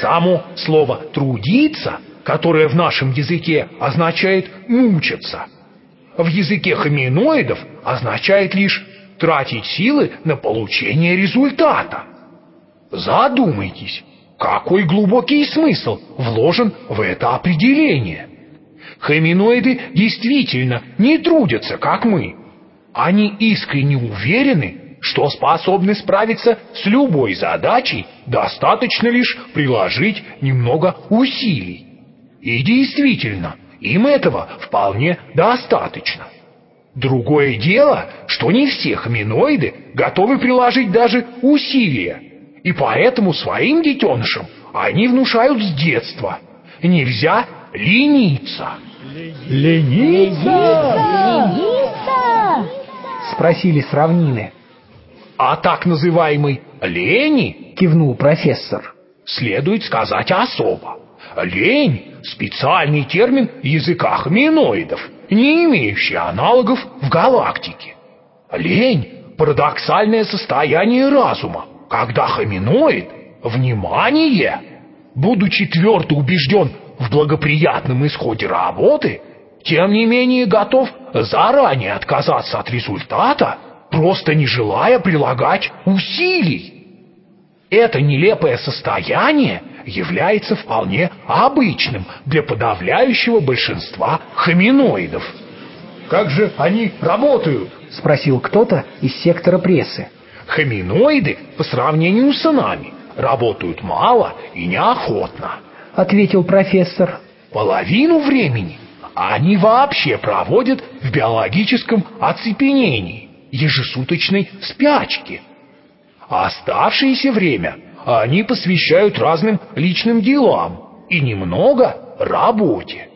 Само слово «трудиться», которое в нашем языке означает «мучиться», в языке хоминоидов означает лишь тратить силы на получение результата. Задумайтесь, какой глубокий смысл вложен в это определение. Хоминоиды действительно не трудятся, как мы. Они искренне уверены, что способны справиться с любой задачей, достаточно лишь приложить немного усилий. И действительно, им этого вполне достаточно. Другое дело, что не все хоминоиды готовы приложить даже усилия, и поэтому своим детенышам они внушают с детства. Нельзя лениться. Лениться? Лениться? Спросили с равнины. А так называемый лени, Кивнул профессор. следует сказать особо. Лень – специальный термин языка хоминоидов, не имеющий аналогов в галактике. Лень – парадоксальное состояние разума, когда хоминоид, внимание, будучи твердо убежден в благоприятном исходе работы, тем не менее готов заранее отказаться от результата, просто не желая прилагать усилий. Это нелепое состояние является вполне обычным для подавляющего большинства хоминоидов. Как же они работают? Спросил кто-то из сектора прессы. Хоминоиды по сравнению с нами работают мало и неохотно. Ответил профессор. Половину времени они вообще проводят в биологическом оцепенении, ежесуточной спячке. А оставшееся время они посвящают разным личным делам и немного работе.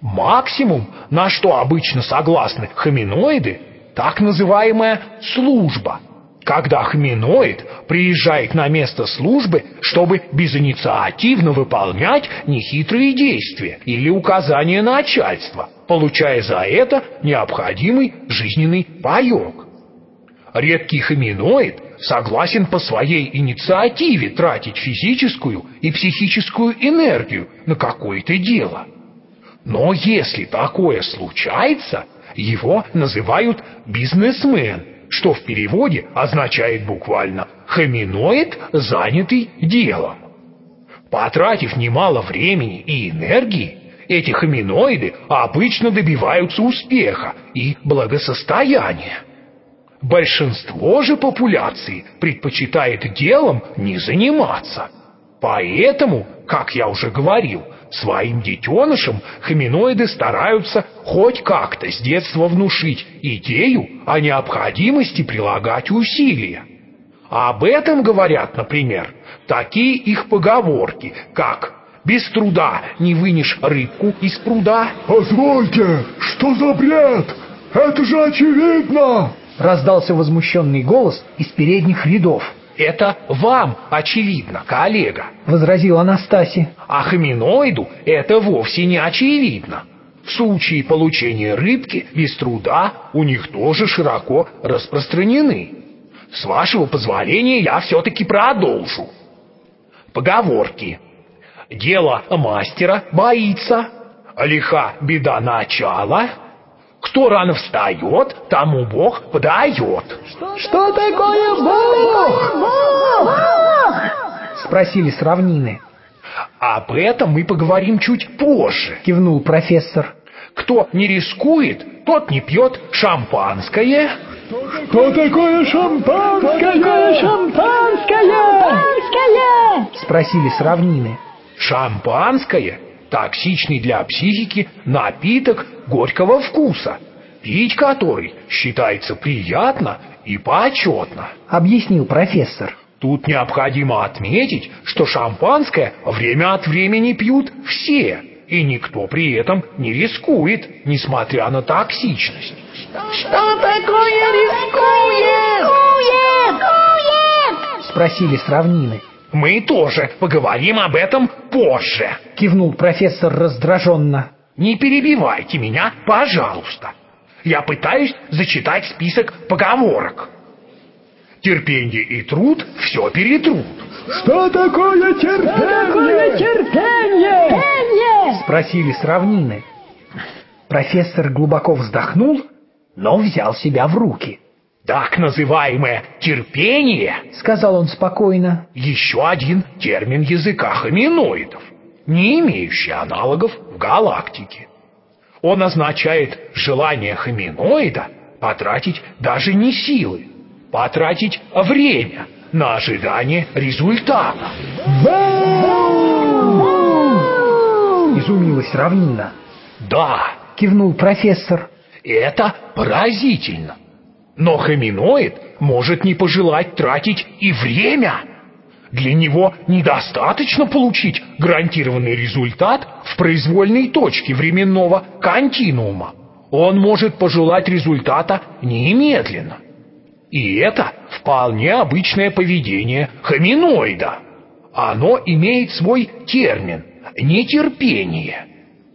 Максимум, на что обычно согласны хоминоиды, так называемая служба, когда хоминоид приезжает на место службы, чтобы безинициативно выполнять нехитрые действия или указания начальства, получая за это необходимый жизненный паёк. Редкий хоминоид согласен по своей инициативе тратить физическую и психическую энергию на какое-то дело. Но если такое случается, его называют бизнесмен, что в переводе означает буквально «хоминоид, занятый делом». Потратив немало времени и энергии, эти хоминоиды обычно добиваются успеха и благосостояния. Большинство же популяции предпочитает делом не заниматься. Поэтому, как я уже говорил, своим детенышам хоминоиды стараются хоть как-то с детства внушить идею о необходимости прилагать усилия. Об этом говорят, например, такие их поговорки, как «без труда не вынешь рыбку из пруда», Позвольте, что за бред? Это же очевидно! Раздался возмущенный голос из передних рядов. «это вам очевидно, коллега». Возразил Анастасий. А хоминоиду это вовсе не очевидно. В случае получения рыбки без труда у них тоже широко распространены. С вашего позволения я все-таки продолжу. Поговорки. Дело мастера боится, лиха беда начала, кто рано встает, тому Бог подает. Что такое Бог? Бог! Спросили с равнины. Об этом мы поговорим чуть позже. Кивнул профессор. Кто не рискует, тот не пьет шампанское, Что такое шампанское? Шампанское! Спросили с равнины. Шампанское – токсичный для психики напиток горького вкуса, пить который считается приятно и почетно. Объяснил профессор. Тут необходимо отметить, что шампанское время от времени пьют все, и никто при этом не рискует, несмотря на токсичность. Что такое рискует? Рискует! Спросили с равнины. Мы тоже поговорим об этом позже. Кивнул профессор раздраженно. Не перебивайте меня, пожалуйста. Я пытаюсь зачитать список поговорок. Терпение и труд все перетрут. Что такое терпение? терпение? Терпение! Спросили с равнины. Профессор глубоко вздохнул, но взял себя в руки. Так называемое терпение Сказал он спокойно. еще один термин языка хоминоидов, не имеющий аналогов в галактике. Он означает желание хоминоида потратить даже не силы, потратить время на ожидание результата. Изумилась равнина. Да, Кивнул профессор. это поразительно. Но хоминоид может не пожелать тратить и время. Для него недостаточно получить гарантированный результат в произвольной точке временного континуума. Он может пожелать результата немедленно. И это вполне обычное поведение хоминоида. Оно имеет свой термин – нетерпение.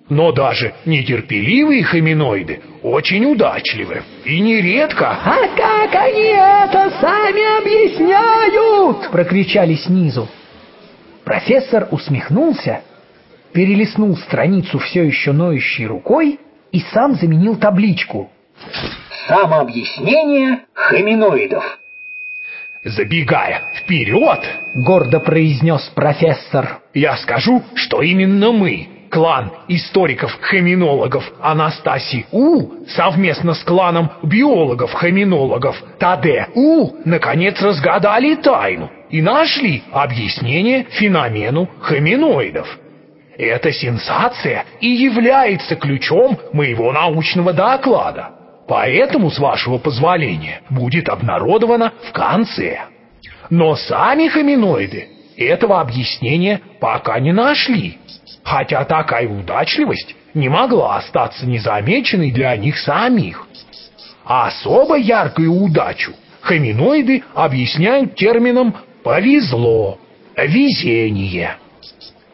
Но даже нетерпеливые хоминоиды очень удачливы. И нередко А как они это сами объясняют? Прокричали снизу. Профессор усмехнулся, перелистнул страницу все еще ноющей рукой и сам заменил табличку. Самообъяснение хоминоидов. Забегая вперед, Гордо произнес профессор. я скажу, что именно мы, клан историков-хоминологов Анастасий У, совместно с кланом биологов-хоминологов Таде У, наконец разгадали тайну и нашли объяснение феномену хоминоидов. Эта сенсация и является ключом моего научного доклада. Поэтому, с вашего позволения, будет обнародовано в конце. Но сами хоминоиды этого объяснения пока не нашли, хотя такая удачливость не могла остаться незамеченной для них самих. А особо яркую удачу хоминоиды объясняют термином «повезло», «везение».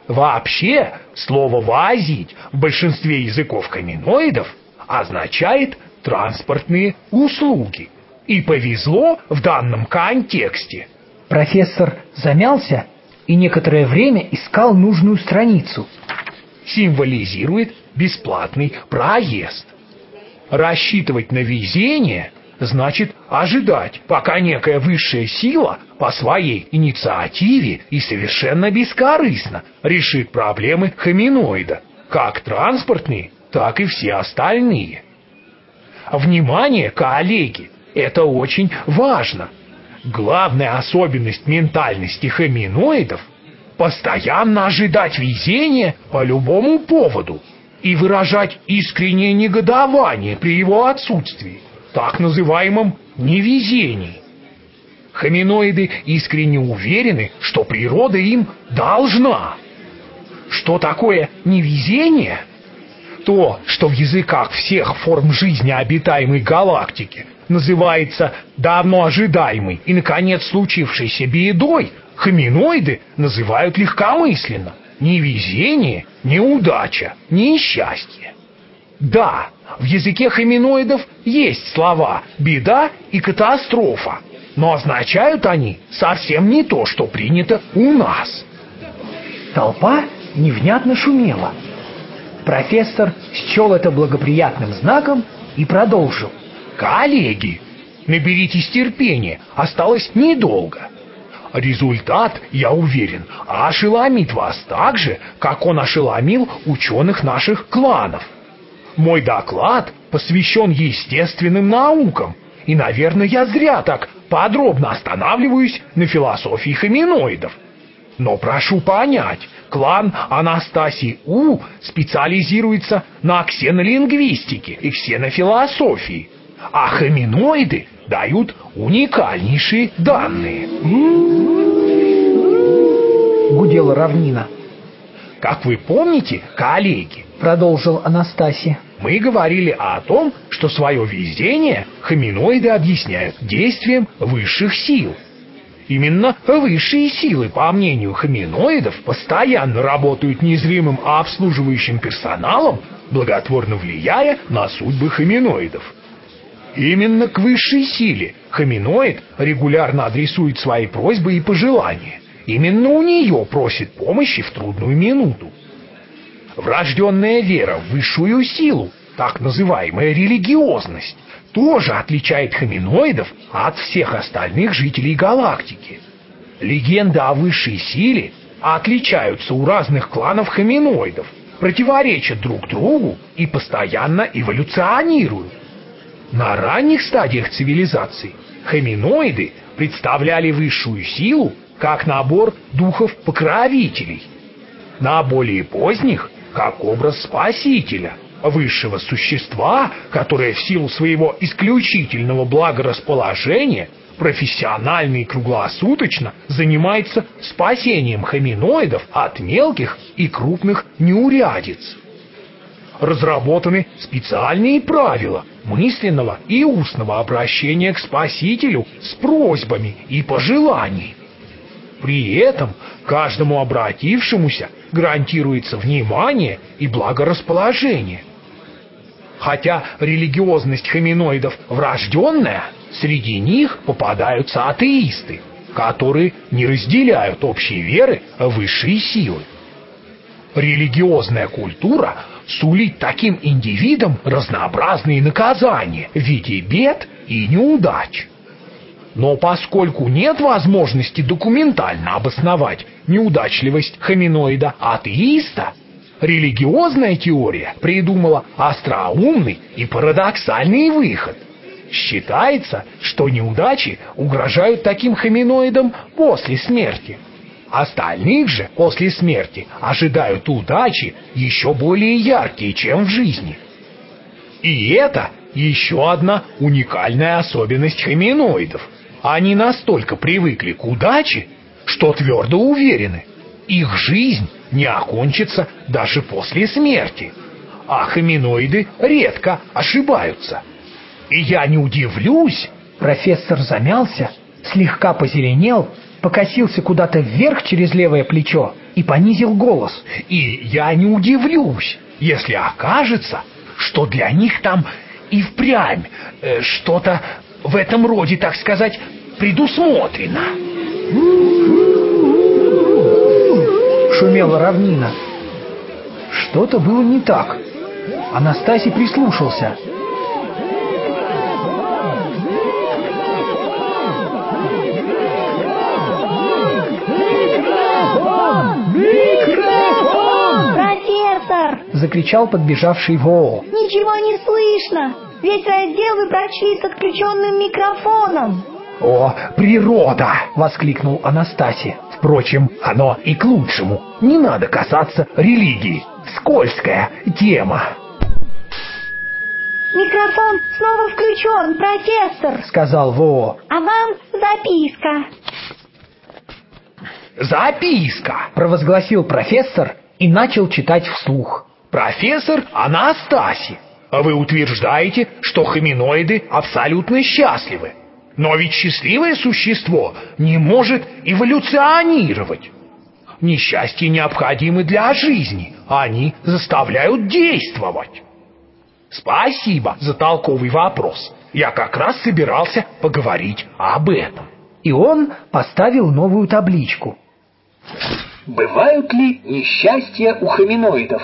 Вообще, слово «возить» в большинстве языков хоминоидов означает транспортные услуги. И повезло в данном контексте. Профессор замялся и некоторое время искал нужную страницу. Символизирует бесплатный проезд. Рассчитывать на везение значит ожидать, пока некая высшая сила по своей инициативе и совершенно бескорыстно решит проблемы хоминоида, как транспортные, так и все остальные. Внимание, коллеги, это очень важно. Главная особенность ментальности хоминоидов – постоянно ожидать везения по любому поводу и выражать искреннее негодование при его отсутствии, так называемом невезении. Хоминоиды искренне уверены, что природа им должна. Что такое невезение? То, что в языках всех форм жизни обитаемой галактики называется давно ожидаемой и, наконец, случившейся бедой, хоминоиды называют легкомысленно. Невезение, неудача, несчастье. Да, в языке хоминоидов есть слова «беда» и «катастрофа», но означают они совсем не то, что принято у нас. Толпа невнятно шумела. Профессор счел это благоприятным знаком и продолжил. Коллеги, наберитесь терпения, осталось недолго. Результат, я уверен, ошеломит вас так же, как он ошеломил ученых наших кланов. Мой доклад посвящен естественным наукам, и, наверное, я зря так подробно останавливаюсь на философии хоминоидов. Но прошу понять, клан Анастасий У специализируется на ксенолингвистике и ксенофилософии, а хоминоиды дают уникальнейшие данные. Гудела равнина. Как вы помните, коллеги, Продолжил Анастасия. мы говорили о том, что свое везение хоминоиды объясняют действием высших сил. Именно высшие силы, по мнению хоминоидов, постоянно работают незримым обслуживающим персоналом, благотворно влияя на судьбы хоминоидов. Именно к высшей силе хоминоид регулярно адресует свои просьбы и пожелания, именно у нее просит помощи в трудную минуту. Врожденная вера в высшую силу, так называемая религиозность, тоже отличает хоминоидов от всех остальных жителей галактики. Легенды о высшей силе отличаются у разных кланов хоминоидов, противоречат друг другу и постоянно эволюционируют. На ранних стадиях цивилизации хоминоиды представляли высшую силу как набор духов-покровителей. На более поздних – как образ спасителя, высшего существа, которое в силу своего исключительного благорасположения профессионально и круглосуточно занимается спасением хоминоидов от мелких и крупных неурядиц. Разработаны специальные правила мысленного и устного обращения к Спасителю с просьбами и пожеланиями. При этом каждому обратившемуся гарантируется внимание и благорасположение. Хотя религиозность хоминоидов врожденная, среди них попадаются атеисты, которые не разделяют общей веры высшей силы. Религиозная культура сулит таким индивидам разнообразные наказания в виде бед и неудач. Но поскольку нет возможности документально обосновать неудачливость хоминоида атеиста, религиозная теория придумала остроумный и парадоксальный выход. Считается, что неудачи угрожают таким хоминоидам после смерти. Остальных же после смерти ожидают удачи еще более яркие, чем в жизни. И это еще одна уникальная особенность хоминоидов – они настолько привыкли к удаче, что твердо уверены, их жизнь не окончится даже после смерти. А хоминоиды редко ошибаются. И я не удивлюсь... Профессор замялся, слегка позеленел, покосился куда-то вверх через левое плечо и понизил голос. И я не удивлюсь, если окажется, что для них там и впрямь э, что-то в этом роде, так сказать, предусмотрено. Шумела равнина. Что-то было не так. Анастасий прислушался. Закричал подбежавший Воо. Ничего не слышно! Весь раздел вы прочли с отключенным микрофоном. «О, природа!» — воскликнул Анастасий. «Впрочем, оно и к лучшему. Не надо касаться религии. Скользкая тема». «Микрофон снова включен, профессор!» — сказал Во. «А вам записка!» «Записка!» — провозгласил профессор и начал читать вслух. «Профессор Анастасий, вы утверждаете, что хоминоиды абсолютно счастливы. Но ведь счастливое существо не может эволюционировать. Несчастья необходимы для жизни, они заставляют действовать. Спасибо за толковый вопрос. Я как раз собирался поговорить об этом. И он поставил новую табличку. Бывают ли несчастья у хоминоидов?